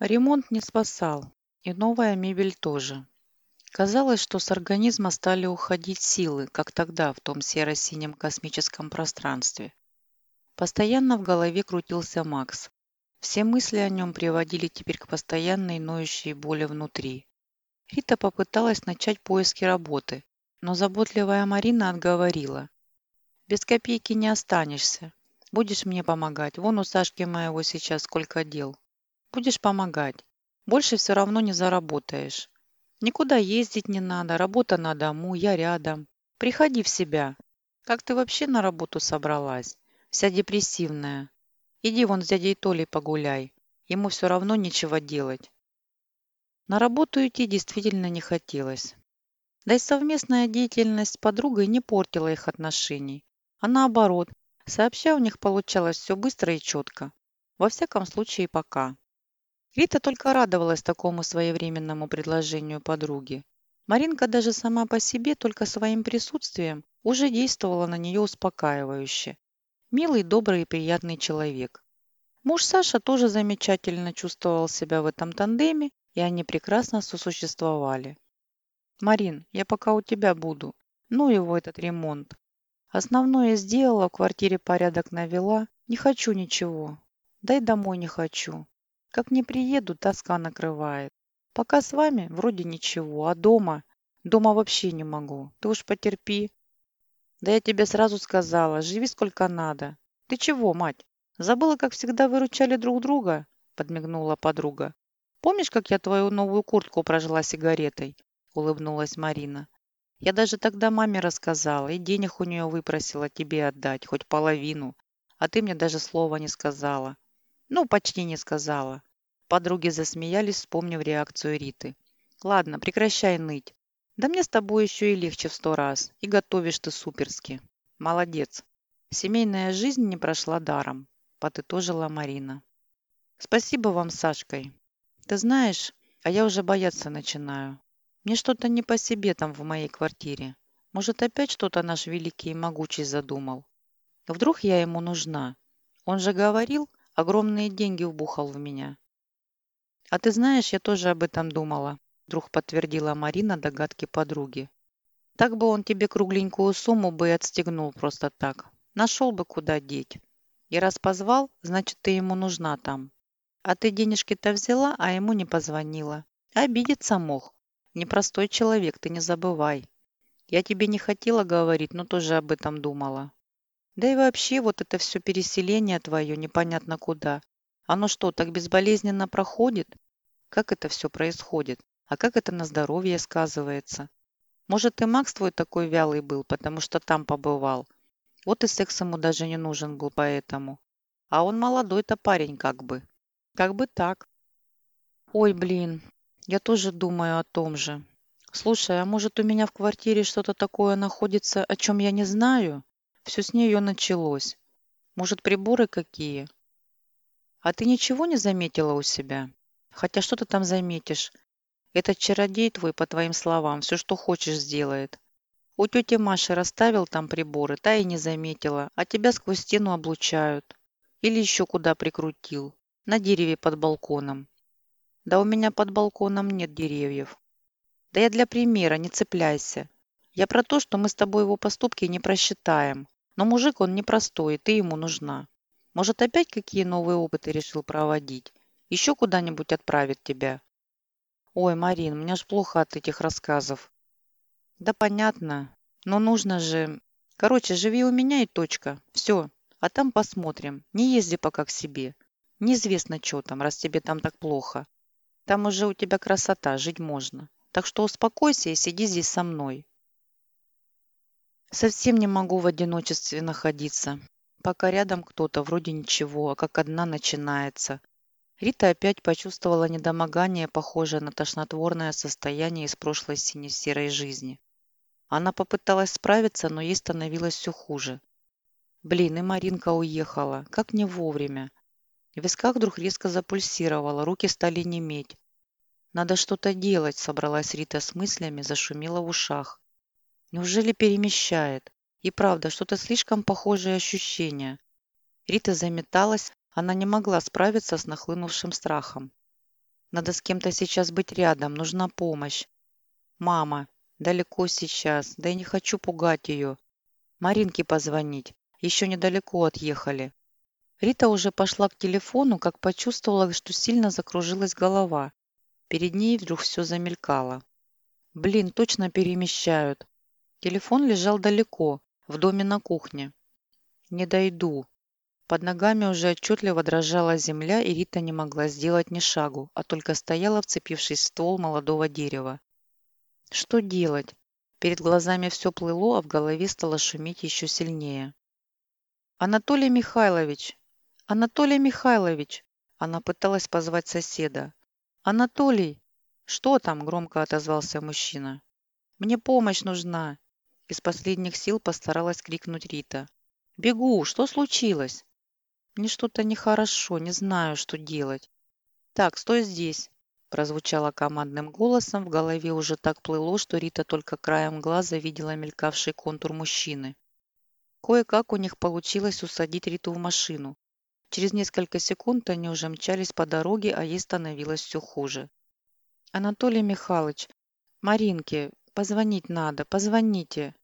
Ремонт не спасал, и новая мебель тоже. Казалось, что с организма стали уходить силы, как тогда в том серо-синем космическом пространстве. Постоянно в голове крутился Макс. Все мысли о нем приводили теперь к постоянной ноющей боли внутри. Рита попыталась начать поиски работы, но заботливая Марина отговорила. «Без копейки не останешься. Будешь мне помогать. Вон у Сашки моего сейчас сколько дел. Будешь помогать. Больше все равно не заработаешь. Никуда ездить не надо, работа на дому, я рядом. Приходи в себя. Как ты вообще на работу собралась? Вся депрессивная. Иди вон с дядей Толей погуляй. Ему все равно нечего делать. На работу идти действительно не хотелось. Да и совместная деятельность с подругой не портила их отношений. А наоборот, сообща у них получалось все быстро и четко. Во всяком случае, пока. Рита только радовалась такому своевременному предложению подруги. Маринка даже сама по себе только своим присутствием уже действовала на нее успокаивающе. Милый, добрый и приятный человек. Муж Саша тоже замечательно чувствовал себя в этом тандеме, и они прекрасно сосуществовали. «Марин, я пока у тебя буду. Ну его этот ремонт. Основное сделала, в квартире порядок навела. Не хочу ничего. Дай домой не хочу. Как не приеду, тоска накрывает. Пока с вами вроде ничего, а дома... Дома вообще не могу. Ты уж потерпи. Да я тебе сразу сказала, живи сколько надо. Ты чего, мать? Забыла, как всегда выручали друг друга? Подмигнула подруга. Помнишь, как я твою новую куртку прожила сигаретой? Улыбнулась Марина. Я даже тогда маме рассказала и денег у нее выпросила тебе отдать, хоть половину. А ты мне даже слова не сказала. Ну, почти не сказала. Подруги засмеялись, вспомнив реакцию Риты. Ладно, прекращай ныть. Да мне с тобой еще и легче в сто раз. И готовишь ты суперски. Молодец. Семейная жизнь не прошла даром, подытожила Марина. Спасибо вам, Сашкой. Ты знаешь, а я уже бояться начинаю. Мне что-то не по себе там в моей квартире. Может, опять что-то наш великий и могучий задумал? Вдруг я ему нужна? Он же говорил, Огромные деньги вбухал в меня. А ты знаешь, я тоже об этом думала, вдруг подтвердила Марина догадки подруги. Так бы он тебе кругленькую сумму бы и отстегнул просто так. Нашел бы, куда деть. И раз позвал, значит, ты ему нужна там. А ты денежки-то взяла, а ему не позвонила. Обидеться мог. Непростой человек, ты не забывай. Я тебе не хотела говорить, но тоже об этом думала. Да и вообще вот это все переселение твое непонятно куда. Оно что, так безболезненно проходит? Как это все происходит? А как это на здоровье сказывается? Может, и Макс твой такой вялый был, потому что там побывал. Вот и секс ему даже не нужен был поэтому. А он молодой-то парень как бы. Как бы так. Ой, блин, я тоже думаю о том же. Слушай, а может у меня в квартире что-то такое находится, о чем я не знаю? Все с нее началось. Может, приборы какие? А ты ничего не заметила у себя? Хотя что ты там заметишь? Этот чародей твой, по твоим словам, все, что хочешь, сделает. У тети Маши расставил там приборы, та и не заметила, а тебя сквозь стену облучают. Или еще куда прикрутил. На дереве под балконом. Да у меня под балконом нет деревьев. Да я для примера, не цепляйся. Я про то, что мы с тобой его поступки не просчитаем. Но мужик он непростой, ты ему нужна. Может, опять какие новые опыты решил проводить? Еще куда-нибудь отправит тебя? Ой, Марин, мне аж плохо от этих рассказов. Да понятно, но нужно же... Короче, живи у меня и точка. Все, а там посмотрим. Не езди пока к себе. Неизвестно, что там, раз тебе там так плохо. Там уже у тебя красота, жить можно. Так что успокойся и сиди здесь со мной. Совсем не могу в одиночестве находиться. Пока рядом кто-то, вроде ничего, а как одна начинается. Рита опять почувствовала недомогание, похожее на тошнотворное состояние из прошлой сине-серой жизни. Она попыталась справиться, но ей становилось все хуже. Блин, и Маринка уехала. Как не вовремя. В висках вдруг резко запульсировало, руки стали неметь. «Надо что-то делать», — собралась Рита с мыслями, зашумела в ушах. Неужели перемещает? И правда, что-то слишком похожее ощущение. Рита заметалась, она не могла справиться с нахлынувшим страхом. Надо с кем-то сейчас быть рядом, нужна помощь. Мама, далеко сейчас, да и не хочу пугать ее. Маринке позвонить, еще недалеко отъехали. Рита уже пошла к телефону, как почувствовала, что сильно закружилась голова. Перед ней вдруг все замелькало. Блин, точно перемещают. Телефон лежал далеко, в доме на кухне. Не дойду. Под ногами уже отчетливо дрожала земля, и Рита не могла сделать ни шагу, а только стояла, вцепившись в ствол молодого дерева. Что делать? Перед глазами все плыло, а в голове стало шуметь еще сильнее. «Анатолий Михайлович! Анатолий Михайлович!» Она пыталась позвать соседа. «Анатолий!» «Что там?» – громко отозвался мужчина. «Мне помощь нужна!» Из последних сил постаралась крикнуть Рита. «Бегу! Что случилось?» Мне что-то нехорошо, не знаю, что делать. Так, стой здесь. Прозвучало командным голосом, в голове уже так плыло, что Рита только краем глаза видела мелькавший контур мужчины. Кое-как у них получилось усадить Риту в машину. Через несколько секунд они уже мчались по дороге, а ей становилось все хуже. «Анатолий Михайлович, Маринке, позвонить надо, позвоните».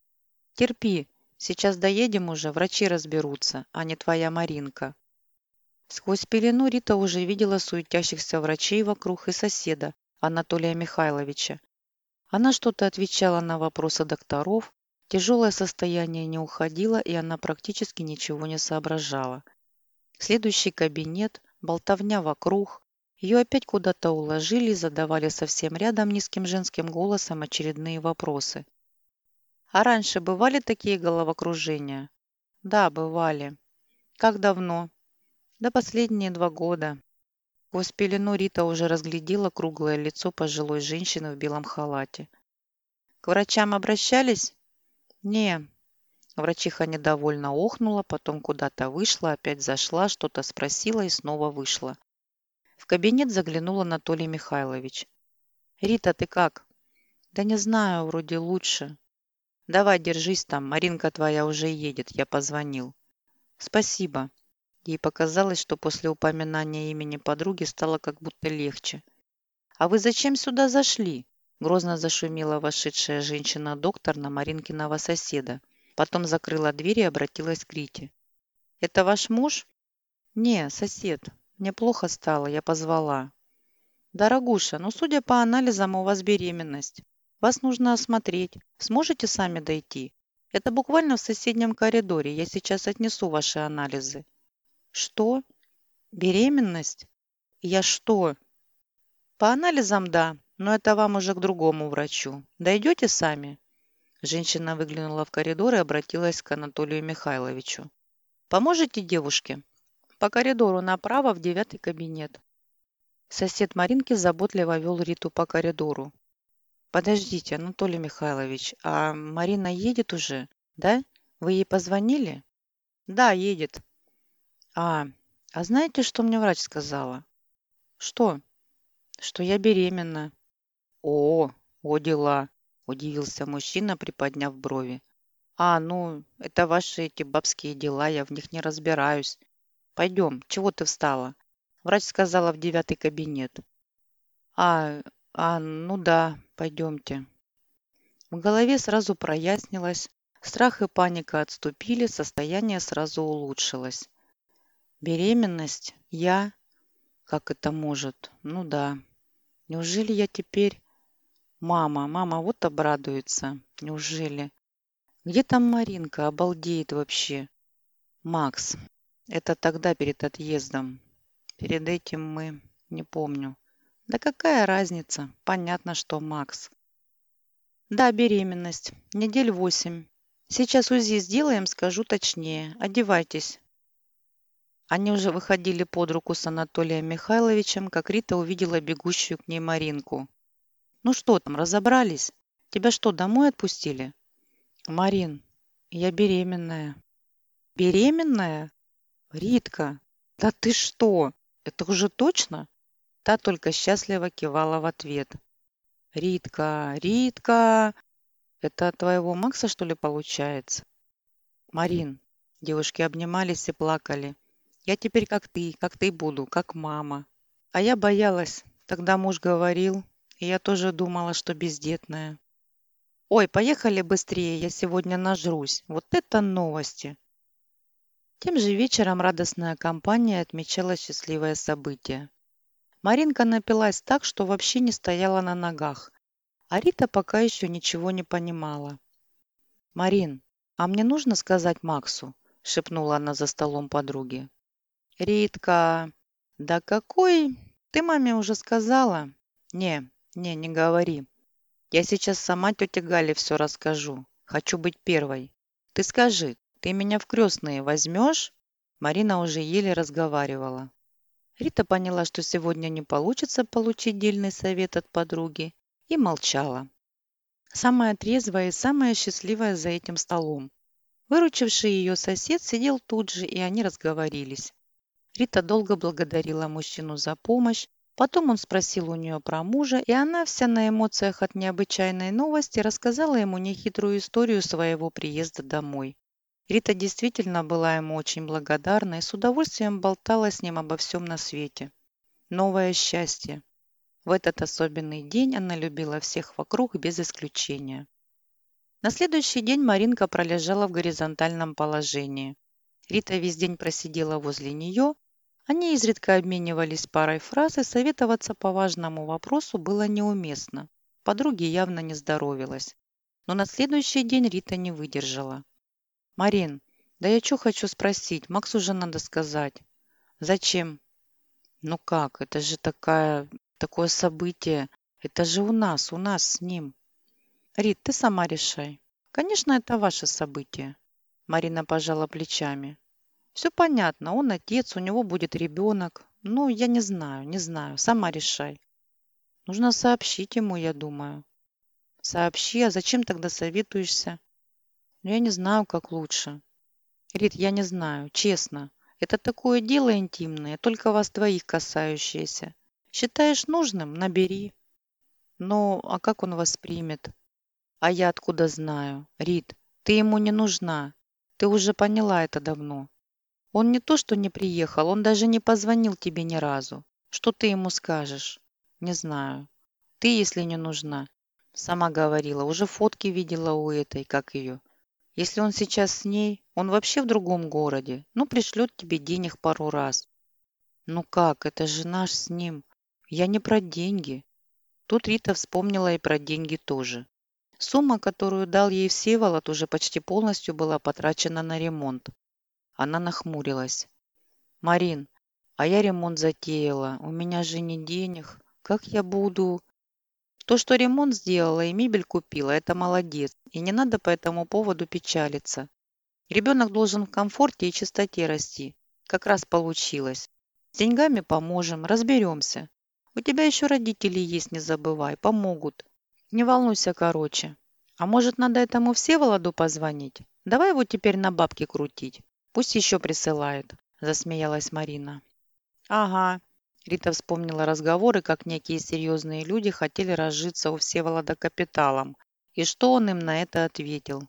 «Терпи, сейчас доедем уже, врачи разберутся, а не твоя Маринка». Сквозь пелену Рита уже видела суетящихся врачей вокруг и соседа, Анатолия Михайловича. Она что-то отвечала на вопросы докторов, тяжелое состояние не уходило, и она практически ничего не соображала. Следующий кабинет, болтовня вокруг, ее опять куда-то уложили задавали совсем рядом низким женским голосом очередные вопросы. А раньше бывали такие головокружения? Да, бывали. Как давно? Да последние два года. Сквозь пелену Рита уже разглядела круглое лицо пожилой женщины в белом халате. «К врачам обращались?» «Не». Врачиха недовольно охнула, потом куда-то вышла, опять зашла, что-то спросила и снова вышла. В кабинет заглянул Анатолий Михайлович. «Рита, ты как?» «Да не знаю, вроде лучше». «Давай, держись там, Маринка твоя уже едет, я позвонил». «Спасибо». Ей показалось, что после упоминания имени подруги стало как будто легче. «А вы зачем сюда зашли?» Грозно зашумела вошедшая женщина-доктор на Маринкиного соседа. Потом закрыла дверь и обратилась к Рите. «Это ваш муж?» «Не, сосед. Мне плохо стало, я позвала». «Дорогуша, ну, судя по анализам, у вас беременность. Вас нужно осмотреть. Сможете сами дойти? Это буквально в соседнем коридоре. Я сейчас отнесу ваши анализы. Что? Беременность? Я что? По анализам да, но это вам уже к другому врачу. Дойдете сами? Женщина выглянула в коридор и обратилась к Анатолию Михайловичу. Поможете девушке? По коридору направо в девятый кабинет. Сосед Маринки заботливо вел Риту по коридору. «Подождите, Анатолий Михайлович, а Марина едет уже, да? Вы ей позвонили?» «Да, едет. А, а знаете, что мне врач сказала? Что? Что я беременна. О, о дела, удивился мужчина, приподняв брови. А, ну, это ваши эти бабские дела, я в них не разбираюсь. Пойдем, чего ты встала? Врач сказала в девятый кабинет. А, а, ну да, пойдемте. В голове сразу прояснилось, страх и паника отступили, состояние сразу улучшилось. Беременность? Я? Как это может? Ну да. Неужели я теперь... Мама, мама вот обрадуется. Неужели? Где там Маринка? Обалдеет вообще. Макс. Это тогда перед отъездом. Перед этим мы... Не помню. Да какая разница? Понятно, что Макс. Да, беременность. Недель восемь. Сейчас УЗИ сделаем, скажу точнее. Одевайтесь. Они уже выходили под руку с Анатолием Михайловичем, как Рита увидела бегущую к ней Маринку. «Ну что там, разобрались? Тебя что, домой отпустили?» «Марин, я беременная». «Беременная? Ритка, да ты что? Это уже точно?» Та только счастливо кивала в ответ. «Ритка, Ритка, это от твоего Макса, что ли, получается?» «Марин». Девушки обнимались и плакали. Я теперь как ты, как ты буду, как мама. А я боялась. Тогда муж говорил, и я тоже думала, что бездетная. Ой, поехали быстрее, я сегодня нажрусь. Вот это новости. Тем же вечером радостная компания отмечала счастливое событие. Маринка напилась так, что вообще не стояла на ногах, а Рита пока еще ничего не понимала. «Марин, а мне нужно сказать Максу?» – шепнула она за столом подруги. «Ритка, да какой? Ты маме уже сказала?» «Не, не, не говори. Я сейчас сама тете Гале все расскажу. Хочу быть первой. Ты скажи, ты меня в крестные возьмешь?» Марина уже еле разговаривала. Рита поняла, что сегодня не получится получить дельный совет от подруги, и молчала. Самая трезвая и самая счастливая за этим столом. Выручивший ее сосед сидел тут же, и они разговорились. Рита долго благодарила мужчину за помощь, потом он спросил у нее про мужа, и она вся на эмоциях от необычайной новости рассказала ему нехитрую историю своего приезда домой. Рита действительно была ему очень благодарна и с удовольствием болтала с ним обо всем на свете. Новое счастье. В этот особенный день она любила всех вокруг без исключения. На следующий день Маринка пролежала в горизонтальном положении. Рита весь день просидела возле нее. Они изредка обменивались парой фраз, и советоваться по важному вопросу было неуместно. Подруге явно не здоровилась. Но на следующий день Рита не выдержала. «Марин, да я что хочу спросить? Максу уже надо сказать». «Зачем?» «Ну как? Это же такая такое событие. Это же у нас, у нас с ним. Рит, ты сама решай. Конечно, это ваше событие. Марина пожала плечами. Все понятно, он отец, у него будет ребенок. Ну, я не знаю, не знаю, сама решай. Нужно сообщить ему, я думаю. Сообщи, а зачем тогда советуешься? Ну, я не знаю, как лучше. Рит, я не знаю, честно. Это такое дело интимное, только вас двоих касающееся. Считаешь нужным – набери. Ну, а как он воспримет? А я откуда знаю? Рит, ты ему не нужна. Ты уже поняла это давно. Он не то, что не приехал, он даже не позвонил тебе ни разу. Что ты ему скажешь? Не знаю. Ты, если не нужна. Сама говорила, уже фотки видела у этой, как ее. Если он сейчас с ней, он вообще в другом городе. Ну, пришлет тебе денег пару раз. Ну как, это же наш с ним. Я не про деньги. Тут Рита вспомнила и про деньги тоже. Сумма, которую дал ей Всеволод, уже почти полностью была потрачена на ремонт. Она нахмурилась. «Марин, а я ремонт затеяла. У меня же не денег. Как я буду...» То, что ремонт сделала и мебель купила, это молодец. И не надо по этому поводу печалиться. Ребенок должен в комфорте и чистоте расти. Как раз получилось. С деньгами поможем, разберемся. У тебя еще родители есть, не забывай, помогут. Не волнуйся, короче. А может, надо этому Всеволоду позвонить? Давай его теперь на бабки крутить. Пусть еще присылает, засмеялась Марина. Ага. Рита вспомнила разговоры, как некие серьезные люди хотели разжиться у Всеволода капиталом. И что он им на это ответил.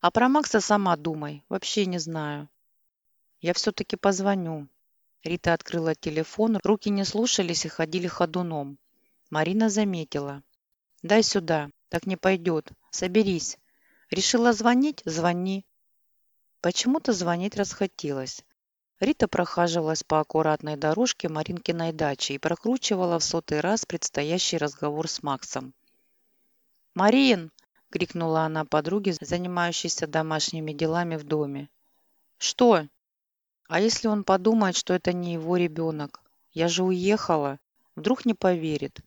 А про Макса сама думай. Вообще не знаю. Я все-таки позвоню. Рита открыла телефон, руки не слушались и ходили ходуном. Марина заметила. «Дай сюда, так не пойдет. Соберись. Решила звонить? Звони». Почему-то звонить расхотелось. Рита прохаживалась по аккуратной дорожке Маринкиной дачи и прокручивала в сотый раз предстоящий разговор с Максом. «Марин!» – крикнула она подруге, занимающейся домашними делами в доме. «Что?» А если он подумает, что это не его ребенок? Я же уехала. Вдруг не поверит.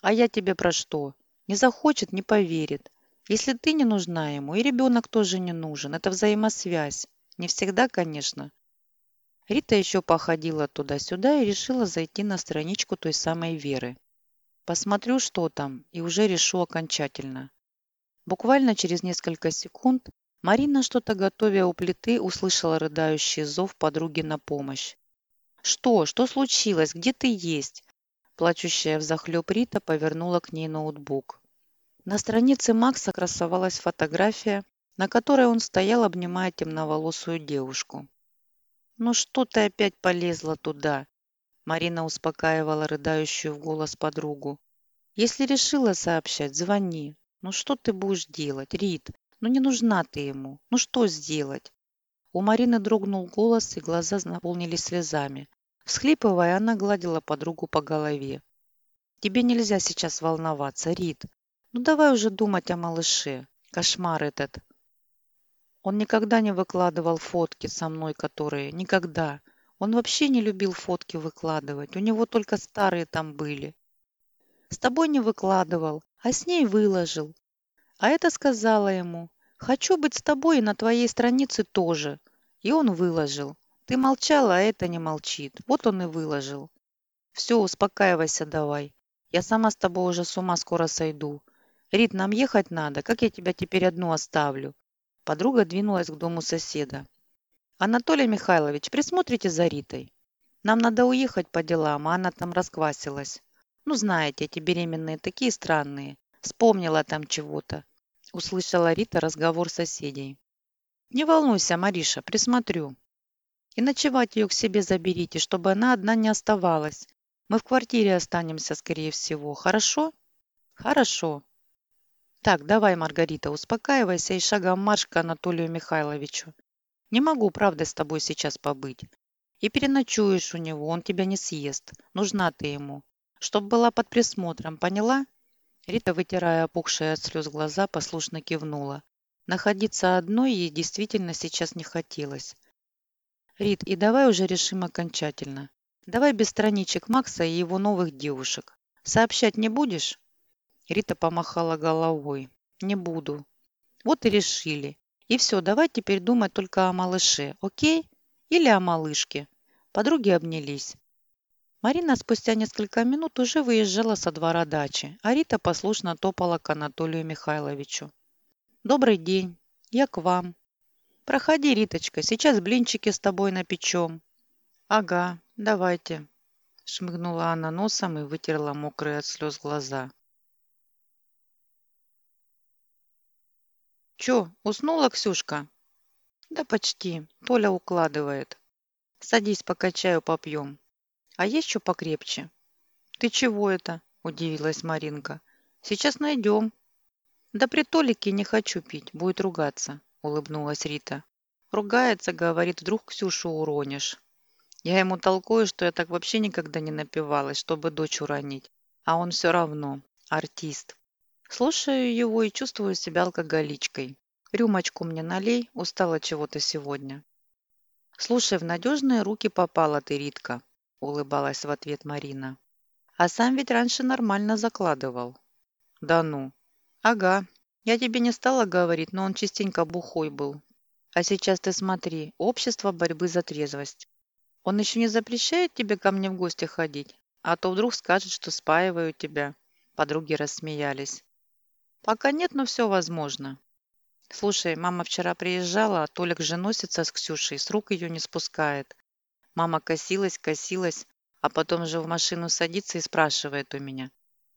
А я тебе про что? Не захочет, не поверит. Если ты не нужна ему, и ребенок тоже не нужен. Это взаимосвязь. Не всегда, конечно. Рита еще походила туда-сюда и решила зайти на страничку той самой Веры. Посмотрю, что там, и уже решу окончательно. Буквально через несколько секунд Марина, что-то готовя у плиты, услышала рыдающий зов подруги на помощь. «Что? Что случилось? Где ты есть?» Плачущая взахлеб Рита повернула к ней ноутбук. На странице Макса красовалась фотография, на которой он стоял, обнимая темноволосую девушку. «Ну что ты опять полезла туда?» Марина успокаивала рыдающую в голос подругу. Если решила сообщать, звони. Ну что ты будешь делать, Рит? Ну не нужна ты ему. Ну что сделать? У Марины дрогнул голос, и глаза наполнились слезами. Всхлипывая, она гладила подругу по голове. «Тебе нельзя сейчас волноваться, Рит. Ну давай уже думать о малыше. Кошмар этот. Он никогда не выкладывал фотки со мной, которые... Никогда. Он вообще не любил фотки выкладывать. У него только старые там были. С тобой не выкладывал, а с ней выложил. А это сказала ему. Хочу быть с тобой и на твоей странице тоже. И он выложил. Ты молчала, а это не молчит. Вот он и выложил. Все, успокаивайся давай. Я сама с тобой уже с ума скоро сойду. Рит, нам ехать надо. Как я тебя теперь одну оставлю? Подруга двинулась к дому соседа. «Анатолий Михайлович, присмотрите за Ритой. Нам надо уехать по делам, а она там расквасилась. Ну, знаете, эти беременные такие странные. Вспомнила там чего-то». Услышала Рита разговор соседей. «Не волнуйся, Мариша, присмотрю. И ночевать ее к себе заберите, чтобы она одна не оставалась. Мы в квартире останемся, скорее всего. Хорошо?» «Хорошо», так, давай, Маргарита, успокаивайся и шагом марш к Анатолию Михайловичу. Не могу, правда, с тобой сейчас побыть. И переночуешь у него, он тебя не съест. Нужна ты ему. Чтоб была под присмотром, поняла? Рита, вытирая опухшие от слез глаза, послушно кивнула. Находиться одной ей действительно сейчас не хотелось. Рит, и давай уже решим окончательно. Давай без страничек Макса и его новых девушек. Сообщать не будешь? Рита помахала головой. «Не буду». Вот и решили. И все, давай теперь думать только о малыше, окей? Или о малышке. Подруги обнялись. Марина спустя несколько минут уже выезжала со двора дачи, а Рита послушно топала к Анатолию Михайловичу. «Добрый день. Я к вам». «Проходи, Риточка, сейчас блинчики с тобой напечем». «Ага, давайте», – шмыгнула она носом и вытерла мокрые от слез глаза. Чё, уснула Ксюшка? Да почти. Толя укладывает. Садись, пока чаю попьем. А есть что покрепче? Ты чего это? Удивилась Маринка. Сейчас найдем. Да при Толике не хочу пить, будет ругаться, улыбнулась Рита. Ругается, говорит, вдруг Ксюшу уронишь. Я ему толкую, что я так вообще никогда не напивалась, чтобы дочь уронить. А он все равно артист. Слушаю его и чувствую себя алкоголичкой. Рюмочку мне налей, устала чего-то сегодня. Слушай, в надежные руки попала ты, Ритка, улыбалась в ответ Марина. А сам ведь раньше нормально закладывал. Да ну. Ага. Я тебе не стала говорить, но он частенько бухой был. А сейчас ты смотри, общество борьбы за трезвость. Он еще не запрещает тебе ко мне в гости ходить? А то вдруг скажет, что спаиваю тебя. Подруги рассмеялись. Пока нет, но все возможно. Слушай, мама вчера приезжала, а Толик же носится с Ксюшей, с рук ее не спускает. Мама косилась, косилась, а потом же в машину садится и спрашивает у меня.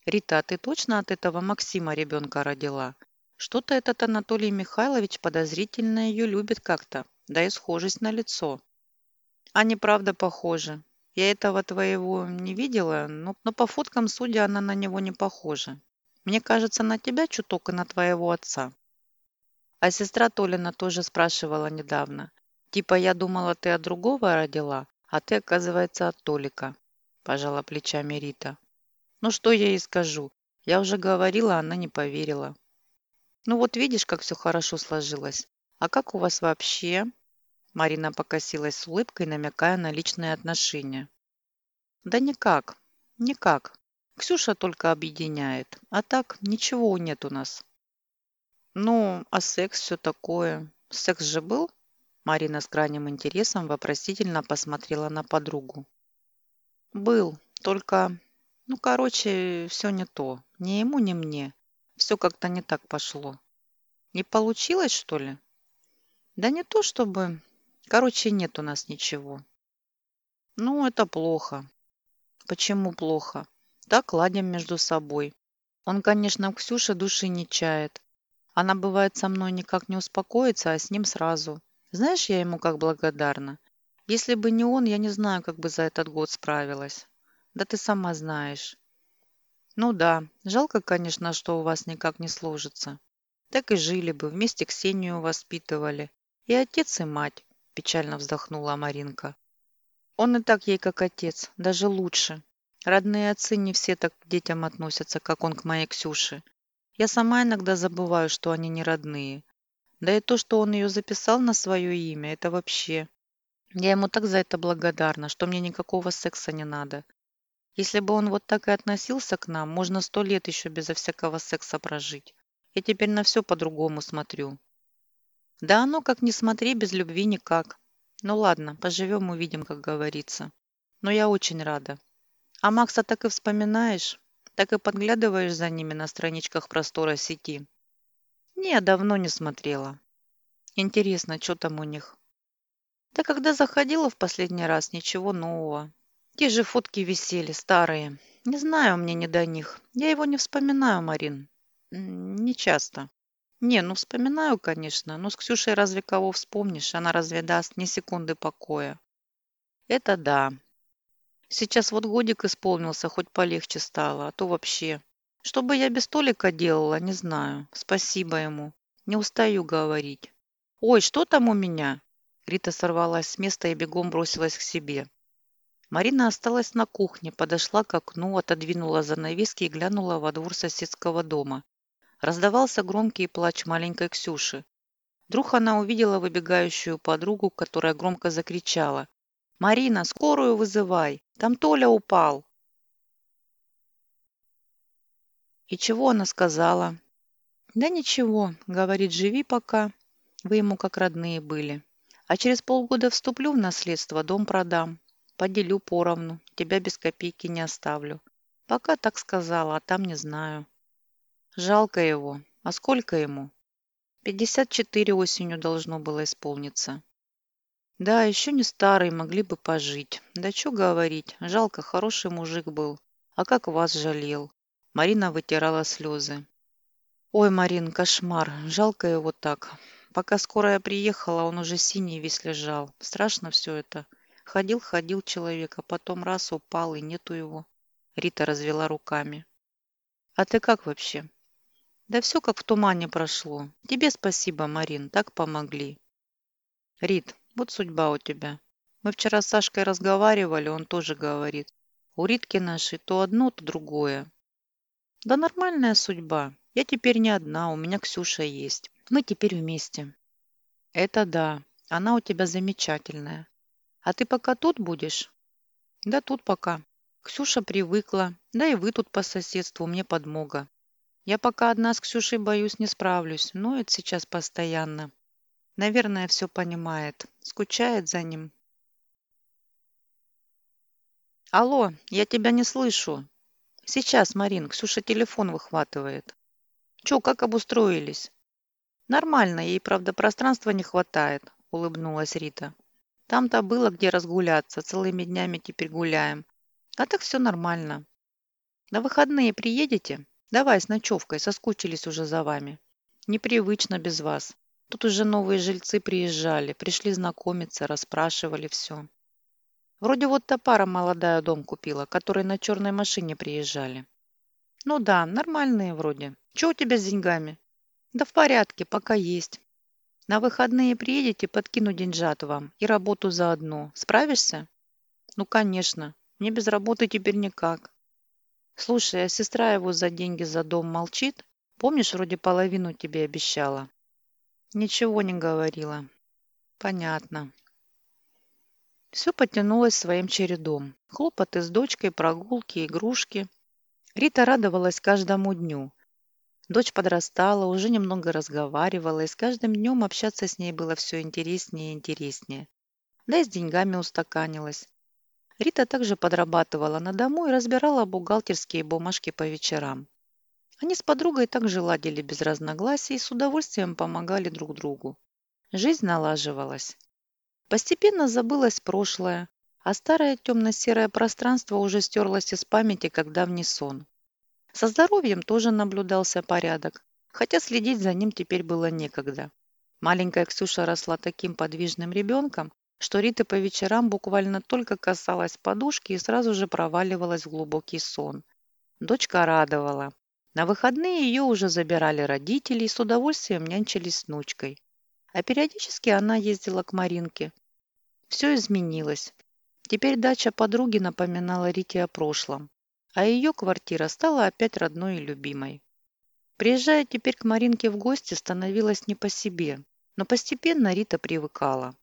«Рита, а ты точно от этого Максима ребенка родила? Что-то этот Анатолий Михайлович подозрительно ее любит как-то, да и схожесть на лицо». «Они правда похожи. Я этого твоего не видела, но, но по фоткам, судя, она на него не похожа. Мне кажется, на тебя чуток и на твоего отца. А сестра Толина тоже спрашивала недавно. Типа, я думала, ты от другого родила, а ты, оказывается, от Толика. Пожала плечами Рита. Ну, что я ей скажу? Я уже говорила, она не поверила. Ну вот видишь, как все хорошо сложилось. А как у вас вообще? Марина покосилась с улыбкой, намекая на личные отношения. Да никак, никак. Ксюша только объединяет. А так ничего нет у нас. Ну, а секс все такое. Секс же был? Марина с крайним интересом вопросительно посмотрела на подругу. Был, только... Ну, короче, все не то. Ни ему, ни мне. Все как-то не так пошло. Не получилось, что ли? Да не то чтобы... Короче, нет у нас ничего. Ну, это плохо. Почему плохо? Так ладим между собой. Он, конечно, в Ксюше души не чает. Она бывает со мной никак не успокоится, а с ним сразу. Знаешь, я ему как благодарна. Если бы не он, я не знаю, как бы за этот год справилась. Да ты сама знаешь. Ну да, жалко, конечно, что у вас никак не сложится. Так и жили бы, вместе Ксению воспитывали. И отец, и мать, печально вздохнула Маринка. Он и так ей как отец, даже лучше. Родные отцы не все так к детям относятся, как он к моей Ксюше. Я сама иногда забываю, что они не родные. Да и то, что он ее записал на свое имя, это вообще... Я ему так за это благодарна, что мне никакого секса не надо. Если бы он вот так и относился к нам, можно сто лет еще безо всякого секса прожить. Я теперь на все по-другому смотрю. Да оно, как ни смотри, без любви никак. Ну ладно, поживем, увидим, как говорится. Но я очень рада. А Макса так и вспоминаешь? Так и подглядываешь за ними на страничках простора сети? Не, давно не смотрела. Интересно, что там у них? Да когда заходила в последний раз, ничего нового. Те же фотки висели, старые. Не знаю, мне не до них. Я его не вспоминаю, Марин. Не часто. Не, ну вспоминаю, конечно. Но с Ксюшей разве кого вспомнишь? Она разве даст ни секунды покоя? Это да. Сейчас вот годик исполнился, хоть полегче стало, а то вообще. Что бы я без Толика делала, не знаю. Спасибо ему. Не устаю говорить. Ой, что там у меня? Рита сорвалась с места и бегом бросилась к себе. Марина осталась на кухне, подошла к окну, отодвинула занавески и глянула во двор соседского дома. Раздавался громкий плач маленькой Ксюши. Вдруг она увидела выбегающую подругу, которая громко закричала. «Марина, скорую вызывай! Там Толя упал!» И чего она сказала? «Да ничего, — говорит, — живи пока. Вы ему как родные были. А через полгода вступлю в наследство, дом продам. Поделю поровну, тебя без копейки не оставлю. Пока так сказала, а там не знаю. Жалко его. А сколько ему? Пятьдесят четыре осенью должно было исполниться. Да, еще не старый, могли бы пожить. Да что говорить, жалко, хороший мужик был. А как вас жалел? Марина вытирала слезы. Ой, Марин, кошмар, жалко его так. Пока скорая приехала, он уже синий весь лежал. Страшно все это. Ходил-ходил человек, а потом раз упал, и нету его. Рита развела руками. А ты как вообще? Да все как в тумане прошло. Тебе спасибо, Марин, так помогли. Рит, вот судьба у тебя. Мы вчера с Сашкой разговаривали, он тоже говорит. У Ритки нашей то одно, то другое. Да нормальная судьба. Я теперь не одна, у меня Ксюша есть. Мы теперь вместе. Это да. Она у тебя замечательная. А ты пока тут будешь? Да тут пока. Ксюша привыкла. Да и вы тут по соседству, мне подмога. Я пока одна с Ксюшей, боюсь, не справлюсь. Но это сейчас постоянно. Наверное, все понимает. Скучает за ним. Алло, я тебя не слышу. Сейчас, Марин, Ксюша телефон выхватывает. Че, как обустроились? «Нормально, ей, правда, пространства не хватает», – улыбнулась Рита. «Там-то было где разгуляться, целыми днями теперь гуляем. А так все нормально. На выходные приедете? Давай с ночевкой, соскучились уже за вами. Непривычно без вас. Тут уже новые жильцы приезжали, пришли знакомиться, расспрашивали все. Вроде вот та пара молодая дом купила, которые на черной машине приезжали. Ну да, нормальные вроде. Че у тебя с деньгами? Да в порядке, пока есть. На выходные приедете, подкину деньжат вам и работу заодно. Справишься? Ну, конечно. Мне без работы теперь никак. Слушай, а сестра его за деньги за дом молчит? Помнишь, вроде половину тебе обещала? Ничего не говорила. Понятно. Все потянулось своим чередом. Хлопоты с дочкой, прогулки, игрушки. Рита радовалась каждому дню – Дочь подрастала, уже немного разговаривала, и с каждым днем общаться с ней было все интереснее и интереснее. Да и с деньгами устаканилась. Рита также подрабатывала на дому и разбирала бухгалтерские бумажки по вечерам. Они с подругой также ладили без разногласий и с удовольствием помогали друг другу. Жизнь налаживалась. Постепенно забылось прошлое, а старое темно-серое пространство уже стерлось из памяти, как давний сон. Со здоровьем тоже наблюдался порядок, хотя следить за ним теперь было некогда. Маленькая Ксюша росла таким подвижным ребенком, что Рита по вечерам буквально только касалась подушки и сразу же проваливалась в глубокий сон. Дочка радовала. На выходные ее уже забирали родители и с удовольствием нянчились с внучкой. А периодически она ездила к Маринке. Все изменилось. Теперь дача подруги напоминала Рите о прошлом, а ее квартира стала опять родной и любимой. Приезжая теперь к Маринке в гости, становилось не по себе, но постепенно Рита привыкала.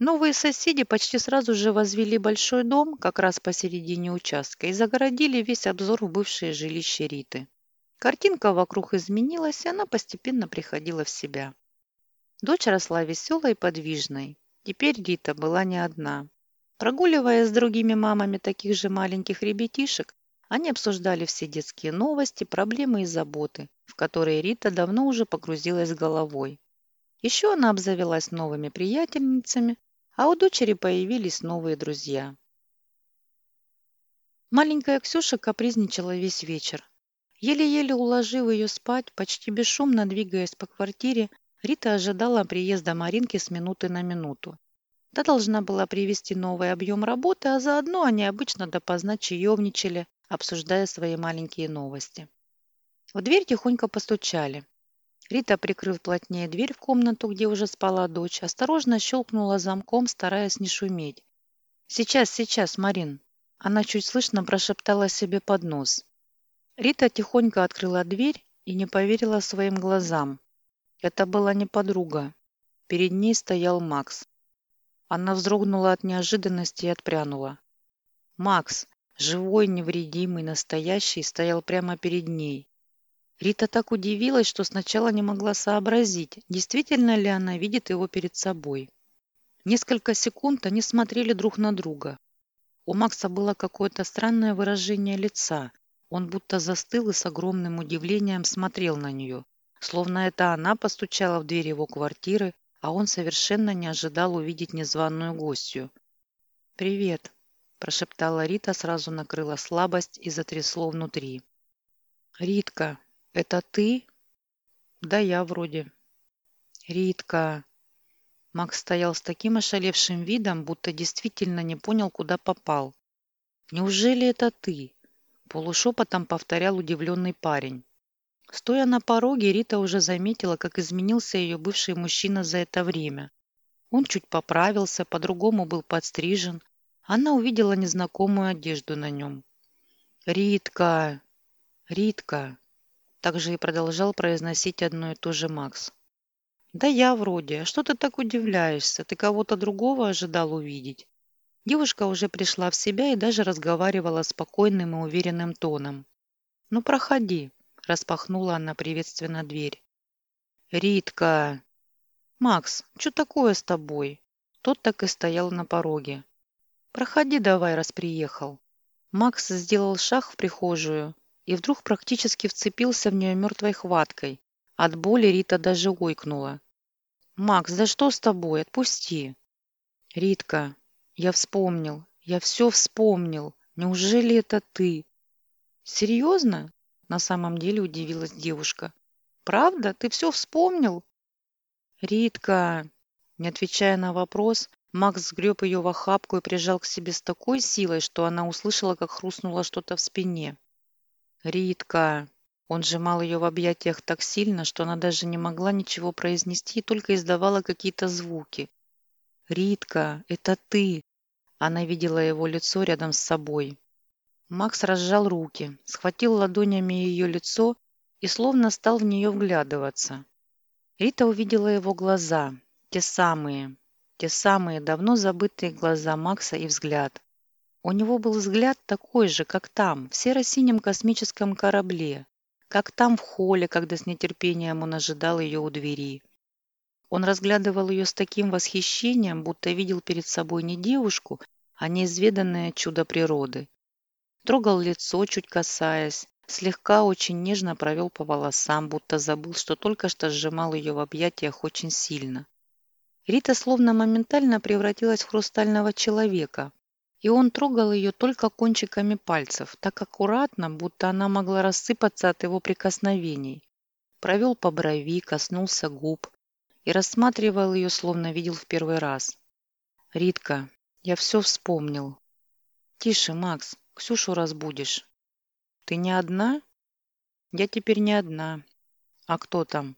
Новые соседи почти сразу же возвели большой дом как раз посередине участка и загородили весь обзор в бывшее жилище Риты. Картинка вокруг изменилась, и она постепенно приходила в себя. Дочь росла веселой и подвижной. Теперь Рита была не одна. Прогуливаясь с другими мамами таких же маленьких ребятишек, они обсуждали все детские новости, проблемы и заботы, в которые Рита давно уже погрузилась головой. Еще она обзавелась новыми приятельницами, а у дочери появились новые друзья. Маленькая Ксюша капризничала весь вечер. Еле-еле уложив ее спать, почти бесшумно двигаясь по квартире, Рита ожидала приезда Маринки с минуты на минуту. Та должна была привести новый объем работы, а заодно они обычно допоздна чаевничали, обсуждая свои маленькие новости. В дверь тихонько постучали. Рита, прикрыв плотнее дверь в комнату, где уже спала дочь, осторожно щелкнула замком, стараясь не шуметь. «Сейчас, сейчас, Марин!» Она чуть слышно прошептала себе под нос. Рита тихонько открыла дверь и не поверила своим глазам. Это была не подруга. Перед ней стоял Макс. Она вздрогнула от неожиданности и отпрянула. Макс, живой, невредимый, настоящий, стоял прямо перед ней. Рита так удивилась, что сначала не могла сообразить, действительно ли она видит его перед собой. Несколько секунд они смотрели друг на друга. У Макса было какое-то странное выражение лица. Он будто застыл и с огромным удивлением смотрел на нее, словно это она постучала в дверь его квартиры, а он совершенно не ожидал увидеть незваную гостью. «Привет», – прошептала Рита, сразу накрыла слабость и затрясло внутри. «Ритка, это ты? Да я вроде ритка макс стоял с таким ошалевшим видом будто действительно не понял куда попал. Неужели это ты полушепотом повторял удивленный парень стоя на пороге рита уже заметила как изменился ее бывший мужчина за это время он чуть поправился по-другому был подстрижен она увидела незнакомую одежду на нем ритка ритка также и продолжал произносить одно и то же Макс. «Да я вроде. А что ты так удивляешься? Ты кого-то другого ожидал увидеть?» Девушка уже пришла в себя и даже разговаривала спокойным и уверенным тоном. «Ну, проходи», – распахнула она приветственно дверь. «Ритка!» «Макс, что такое с тобой?» Тот так и стоял на пороге. «Проходи давай, раз приехал». Макс сделал шаг в прихожую, и вдруг практически вцепился в нее мертвой хваткой. От боли Рита даже ойкнула. «Макс, да что с тобой? Отпусти!» «Ритка, я вспомнил, я все вспомнил. Неужели это ты?» «Серьезно?» – на самом деле удивилась девушка. «Правда? Ты все вспомнил?» «Ритка!» Не отвечая на вопрос, Макс сгреб ее в охапку и прижал к себе с такой силой, что она услышала, как хрустнуло что-то в спине. Ритка. Он сжимал ее в объятиях так сильно, что она даже не могла ничего произнести, только издавала какие-то звуки. «Ритка, это ты!» Она видела его лицо рядом с собой. Макс разжал руки, схватил ладонями ее лицо и словно стал в нее вглядываться. Рита увидела его глаза, те самые, те самые давно забытые глаза Макса и взгляд. У него был взгляд такой же, как там, в серо-синем космическом корабле, как там в холле, когда с нетерпением он ожидал ее у двери. Он разглядывал ее с таким восхищением, будто видел перед собой не девушку, а неизведанное чудо природы. Трогал лицо, чуть касаясь, слегка очень нежно провел по волосам, будто забыл, что только что сжимал ее в объятиях очень сильно. Рита словно моментально превратилась в хрустального человека, и он трогал ее только кончиками пальцев, так аккуратно, будто она могла рассыпаться от его прикосновений. Провел по брови, коснулся губ и рассматривал ее, словно видел в первый раз. Ритка, я все вспомнил. Тише, Макс, Ксюшу разбудишь. Ты не одна? Я теперь не одна. А кто там?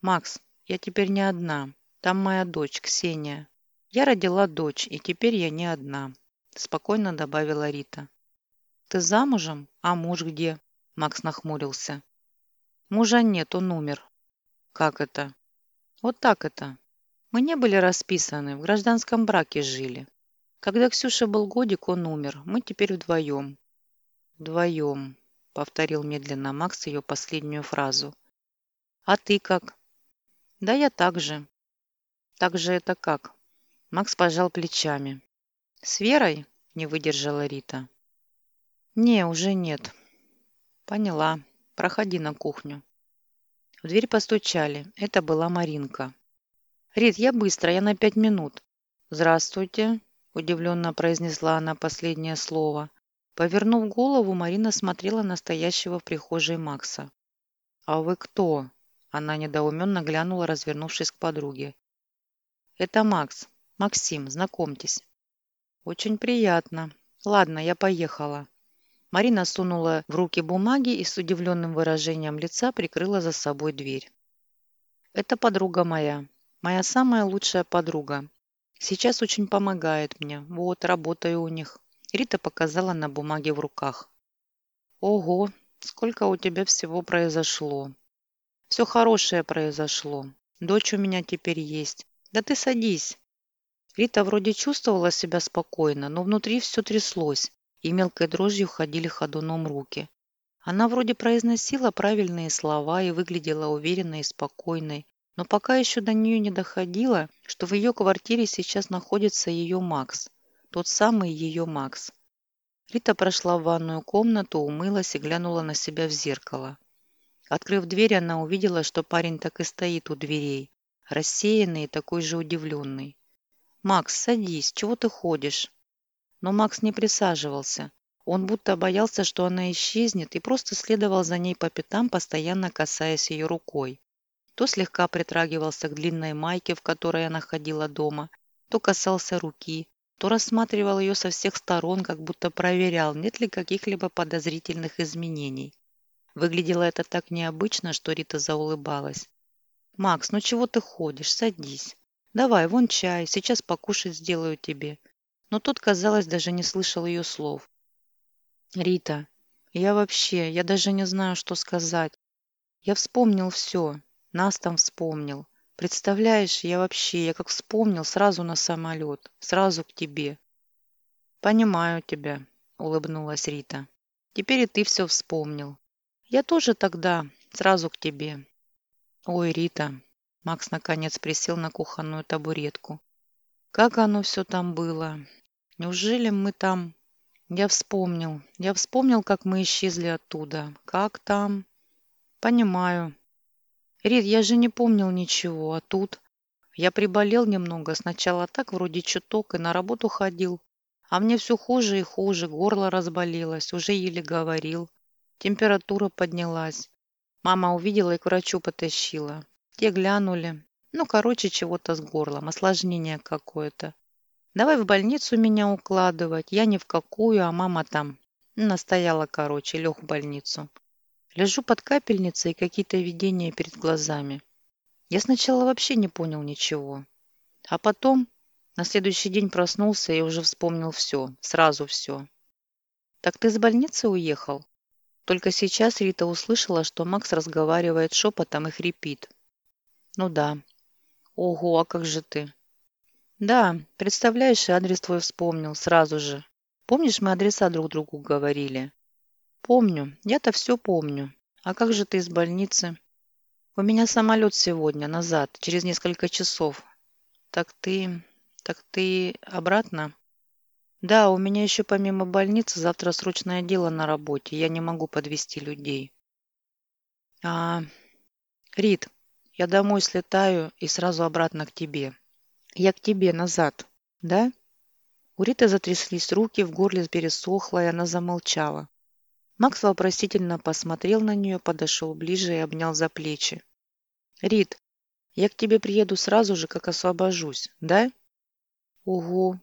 Макс, я теперь не одна. Там моя дочь, Ксения. Я родила дочь, и теперь я не одна. Спокойно добавила Рита. Ты замужем? А муж где? Макс нахмурился. Мужа нет, он умер. Как это? Вот так это. Мы не были расписаны, в гражданском браке жили. Когда Ксюша был годик, он умер. Мы теперь вдвоем. Вдвоем, повторил медленно Макс ее последнюю фразу. А ты как? Да я так же. Так же это как? Макс пожал плечами. С Верой? Не выдержала Рита. Не, уже нет. Поняла. Проходи на кухню. В дверь постучали. Это была Маринка. «Рит, я быстро, я на пять минут». «Здравствуйте», – удивленно произнесла она последнее слово. Повернув голову, Марина смотрела на стоящего в прихожей Макса. «А вы кто?» – она недоуменно глянула, развернувшись к подруге. «Это Макс. Максим, знакомьтесь». «Очень приятно. Ладно, я поехала». Марина сунула в руки бумаги и с удивленным выражением лица прикрыла за собой дверь. «Это подруга моя. Моя самая лучшая подруга. Сейчас очень помогает мне. Вот, работаю у них». Рита показала на бумаге в руках. «Ого, сколько у тебя всего произошло!» «Все хорошее произошло. Дочь у меня теперь есть. Да ты садись!» Рита вроде чувствовала себя спокойно, но внутри все тряслось и мелкой дрожью ходили ходуном руки. Она вроде произносила правильные слова и выглядела уверенной и спокойной, но пока еще до нее не доходило, что в ее квартире сейчас находится ее Макс, тот самый ее Макс. Рита прошла в ванную комнату, умылась и глянула на себя в зеркало. Открыв дверь, она увидела, что парень так и стоит у дверей, рассеянный и такой же удивленный. «Макс, садись, чего ты ходишь?» Но Макс не присаживался. Он будто боялся, что она исчезнет, и просто следовал за ней по пятам, постоянно касаясь ее рукой. То слегка притрагивался к длинной майке, в которой она ходила дома, то касался руки, то рассматривал ее со всех сторон, как будто проверял, нет ли каких-либо подозрительных изменений. Выглядело это так необычно, что Рита заулыбалась. «Макс, ну чего ты ходишь? Садись. Давай, вон чай, сейчас покушать сделаю тебе но тот, казалось, даже не слышал ее слов. «Рита, я вообще, я даже не знаю, что сказать. Я вспомнил все, нас там вспомнил. Представляешь, я вообще, я как вспомнил, сразу на самолет, сразу к тебе». «Понимаю тебя», — улыбнулась Рита. «Теперь и ты все вспомнил. Я тоже тогда, сразу к тебе». «Ой, Рита», — Макс наконец присел на кухонную табуретку. «Как оно все там было? Неужели мы там... Я вспомнил. Я вспомнил, как мы исчезли оттуда. Как там... Понимаю. Рит, я же не помнил ничего, а тут... Я приболел немного. Сначала так, вроде чуток, и на работу ходил. А мне все хуже и хуже. Горло разболелось, уже еле говорил. Температура поднялась. Мама увидела и к врачу потащила. Те глянули. Ну, короче, чего-то с горлом. Осложнение какое-то. Давай в больницу меня укладывать. Я ни в какую, а мама там. Настояла, короче, лег в больницу. Лежу под капельницей, и какие-то видения перед глазами. Я сначала вообще не понял ничего. А потом на следующий день проснулся и уже вспомнил все. Сразу все. «Так ты с больницы уехал?» Только сейчас Рита услышала, что Макс разговаривает шепотом и хрипит. «Ну да». «Ого, а как же ты?» Да, представляешь, адрес твой вспомнил сразу же. Помнишь, мы адреса друг другу говорили? Помню, я-то все помню. А как же ты из больницы? У меня самолет сегодня, назад, через несколько часов. Так ты... так ты обратно? Да, у меня еще помимо больницы завтра срочное дело на работе. Я не могу подвести людей. А... Рит, я домой слетаю и сразу обратно к тебе. Я к тебе назад, да?» У Риты затряслись руки, в горле пересохло, и она замолчала. Макс вопросительно посмотрел на нее, подошел ближе и обнял за плечи. «Рит, я к тебе приеду сразу же, как освобожусь, да?» Угу.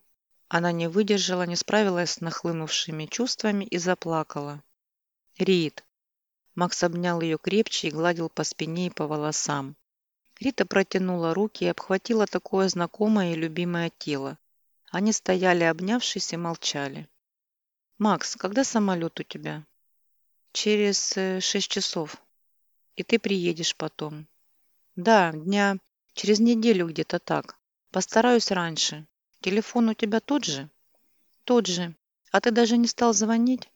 Она не выдержала, не справилась с нахлынувшими чувствами и заплакала. Рит. Макс обнял ее крепче и гладил по спине и по волосам. Рита протянула руки и обхватила такое знакомое и любимое тело. Они стояли, обнявшись, и молчали. «Макс, когда самолет у тебя?» «Через э, шесть часов. И ты приедешь потом». «Да, дня через неделю где-то так. Постараюсь раньше. Телефон у тебя тот же? Тот же. А ты даже не стал звонить?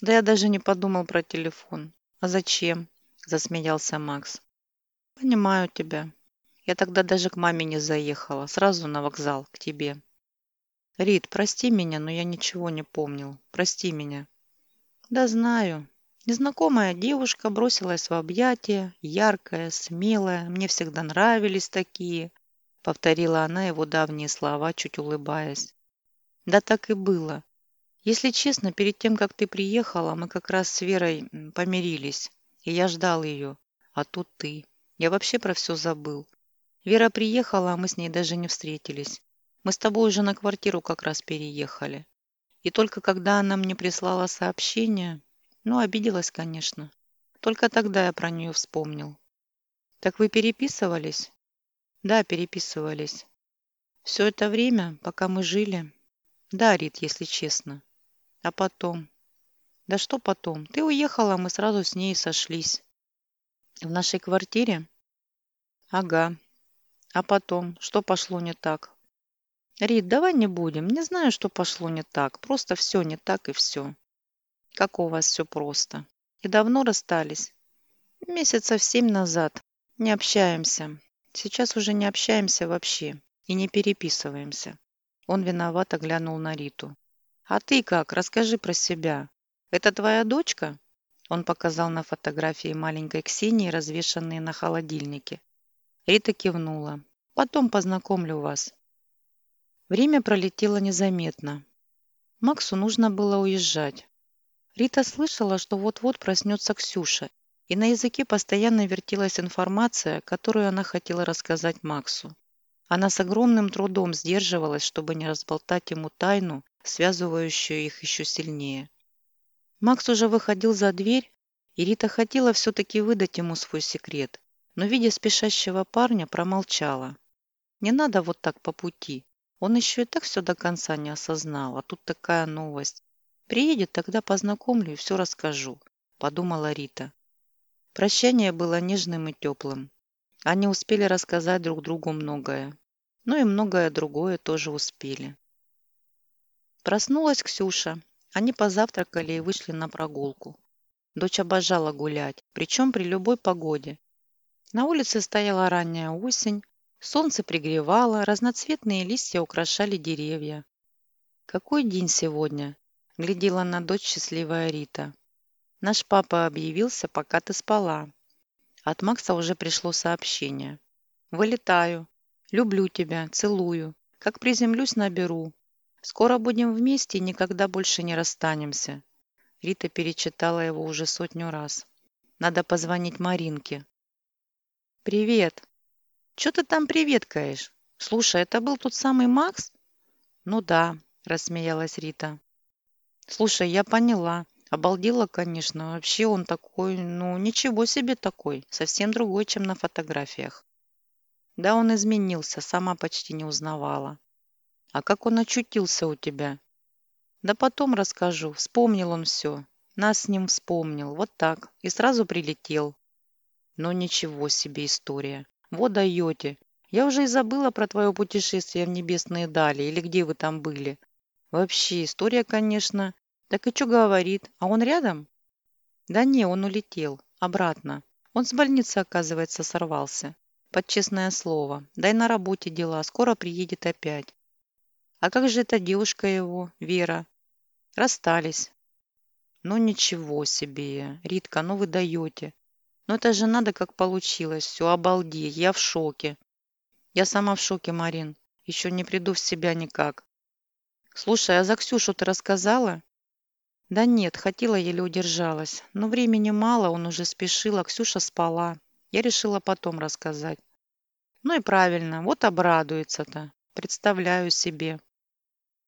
Да я даже не подумал про телефон. А зачем? Засмеялся Макс. Понимаю тебя. Я тогда даже к маме не заехала. Сразу на вокзал, к тебе. Рит, прости меня, но я ничего не помнил. Прости меня. Да знаю. Незнакомая девушка бросилась в объятия, яркая, смелая. Мне всегда нравились такие. Повторила она его давние слова, чуть улыбаясь. Да так и было. Если честно, перед тем, как ты приехала, мы как раз с Верой помирились. И я ждал ее. А тут ты. Я вообще про все забыл. Вера приехала, а мы с ней даже не встретились. Мы с тобой уже на квартиру как раз переехали. И только когда она мне прислала сообщение, ну, обиделась, конечно. Только тогда я про нее вспомнил. Так вы переписывались? Да, переписывались. Все это время, пока мы жили... Да, Рит, если честно. А потом... Да что потом? Ты уехала, мы сразу с ней сошлись. В нашей квартире? Ага. А потом, что пошло не так? Рит, давай не будем. Не знаю, что пошло не так. Просто все не так и все. Как у вас все просто. И давно расстались? Месяцев семь назад. Не общаемся. Сейчас уже не общаемся вообще и не переписываемся. Он виновато глянул на Риту. «А ты как? Расскажи про себя. Это твоя дочка?» Он показал на фотографии маленькой Ксении, развешанные на холодильнике. Рита кивнула. «Потом познакомлю вас». Время пролетело незаметно. Максу нужно было уезжать. Рита слышала, что вот-вот проснется Ксюша, и на языке постоянно вертелась информация, которую она хотела рассказать Максу. Она с огромным трудом сдерживалась, чтобы не разболтать ему тайну, связывающую их еще сильнее. Макс уже выходил за дверь, и Рита хотела все-таки выдать ему свой секрет, но, видя спешащего парня, промолчала. Не надо вот так по пути. Он еще и так все до конца не осознал, а тут такая новость. Приедет, тогда познакомлю и все расскажу, подумала Рита. Прощание было нежным и теплым. Они успели рассказать друг другу многое. Но и многое другое тоже успели. Проснулась Ксюша. Они позавтракали и вышли на прогулку. Дочь обожала гулять, причем при любой погоде. На улице стояла ранняя осень, солнце пригревало, разноцветные листья украшали деревья. «Какой день сегодня?» – глядела на дочь счастливая Рита. Наш папа объявился, пока ты спала. От Макса уже пришло сообщение. Вылетаю. Люблю тебя, целую. Как приземлюсь, наберу. Скоро будем вместе и никогда больше не расстанемся. Рита перечитала его уже сотню раз. Надо позвонить Маринке. «Привет!» «Чё ты там приветкаешь? Слушай, это был тот самый Макс?» «Ну да», – рассмеялась Рита. «Слушай, я поняла. Обалдела, конечно. Вообще он такой, ну, ничего себе такой. Совсем другой, чем на фотографиях. Да, он изменился, сама почти не узнавала. А как он очутился у тебя? Да потом расскажу. Вспомнил он все. Нас с ним вспомнил. Вот так. И сразу прилетел. Но ничего себе история. Вот даете. Я уже и забыла про твое путешествие в небесные дали. Или где вы там были. Вообще, история, конечно, так и что говорит? А он рядом? Да не, он улетел. Обратно. Он с больницы, оказывается, сорвался. Под честное слово. Дай на работе дела. Скоро приедет опять. А как же эта девушка его, Вера? Расстались. Ну ничего себе. Ритка, ну вы даете. Ну это же надо как получилось. Все, обалдеть. Я в шоке. Я сама в шоке, Марин. Еще не приду в себя никак. Слушай, а за Ксюшу ты рассказала? Да нет, хотела, еле удержалась. Но времени мало, он уже спешил, а Ксюша спала. Я решила потом рассказать. Ну и правильно, вот обрадуется-то. представляю себе.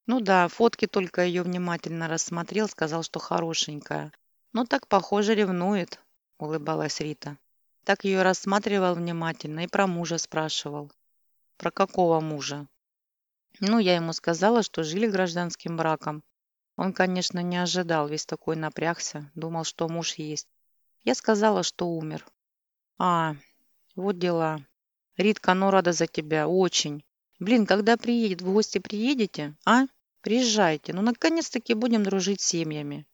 Ну да, фотки только ее внимательно рассмотрел, сказал, что хорошенькая. Ну так, похоже, ревнует, улыбалась Рита. Так ее рассматривал внимательно и про мужа спрашивал. Про какого мужа? Ну, я ему сказала, что жили гражданским браком. Он, конечно, не ожидал, весь такой напрягся, думал, что муж есть. Я сказала, что умер. А, вот дела. Ритка, ну рада за тебя, очень. Блин, когда приедет, в гости приедете, а? Приезжайте, ну наконец-таки будем дружить семьями.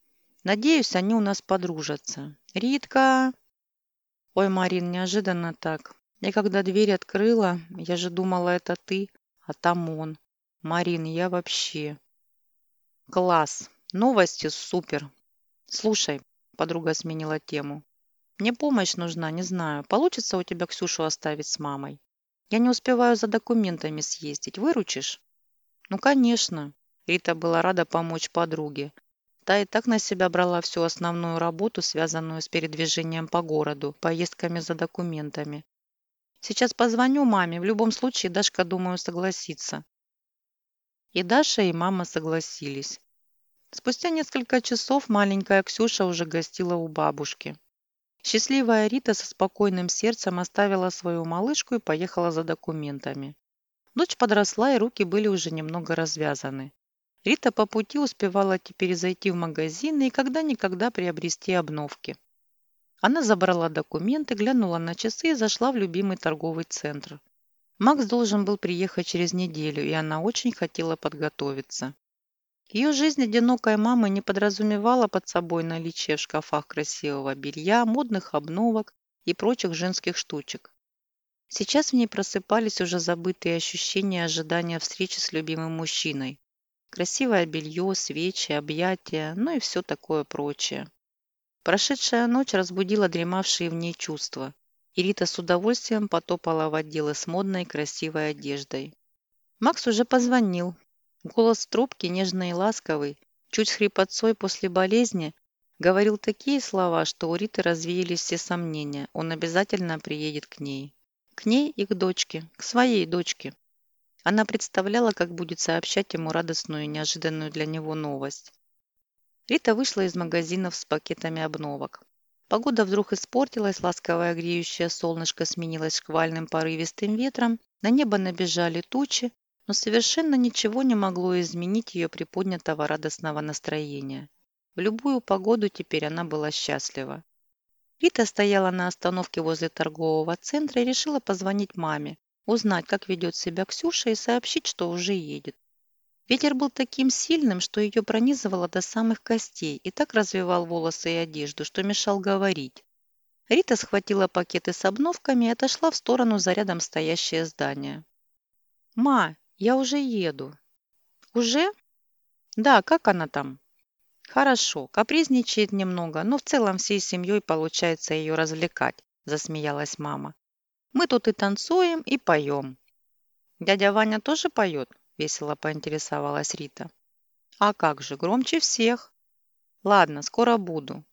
Надеюсь, они у нас подружатся. Ритка... Ой, Марин, неожиданно так. Я когда дверь открыла, я же думала, это ты, а там он. Марин, я вообще... Класс. Новости супер. Слушай, подруга сменила тему. Мне помощь нужна, не знаю, получится у тебя Ксюшу оставить с мамой. Я не успеваю за документами съездить. Выручишь? Ну, конечно. Рита была рада помочь подруге. Та и так на себя брала всю основную работу, связанную с передвижением по городу, поездками за документами. Сейчас позвоню маме, в любом случае Дашка, думаю, согласится. И Даша, и мама согласились. Спустя несколько часов маленькая Ксюша уже гостила у бабушки. Счастливая Рита со спокойным сердцем оставила свою малышку и поехала за документами. Дочь подросла, и руки были уже немного развязаны. Рита по пути успевала теперь зайти в магазин и когда-никогда приобрести обновки. Она забрала документы, глянула на часы и зашла в любимый торговый центр. Макс должен был приехать через неделю, и она очень хотела подготовиться. Ее жизнь одинокой мамы не подразумевала под собой наличие в шкафах красивого белья, модных обновок и прочих женских штучек. Сейчас в ней просыпались уже забытые ощущения ожидания встречи с любимым мужчиной. Красивое белье, свечи, объятия, ну и все такое прочее. Прошедшая ночь разбудила дремавшие в ней чувства, и Рита с удовольствием потопала в отделы с модной красивой одеждой. Макс уже позвонил, Голос трубки, нежный и ласковый, чуть с хрипотцой после болезни, говорил такие слова, что у Риты развеялись все сомнения. Он обязательно приедет к ней. К ней и к дочке, к своей дочке. Она представляла, как будет сообщать ему радостную и неожиданную для него новость. Рита вышла из магазинов с пакетами обновок. Погода вдруг испортилась, ласковое греющее солнышко сменилось шквальным порывистым ветром, на небо набежали тучи, но совершенно ничего не могло изменить ее приподнятого радостного настроения. В любую погоду теперь она была счастлива. Рита стояла на остановке возле торгового центра и решила позвонить маме, узнать, как ведет себя Ксюша и сообщить, что уже едет. Ветер был таким сильным, что ее пронизывало до самых костей и так развивал волосы и одежду, что мешал говорить. Рита схватила пакеты с обновками и отошла в сторону за рядом стоящее здание. «Ма, я уже еду. Уже? Да, как она там? Хорошо, капризничает немного, но в целом всей семьей получается ее развлекать, засмеялась мама. Мы тут и танцуем, и поем. Дядя Ваня тоже поет? Весело поинтересовалась Рита. А как же, громче всех. Ладно, скоро буду.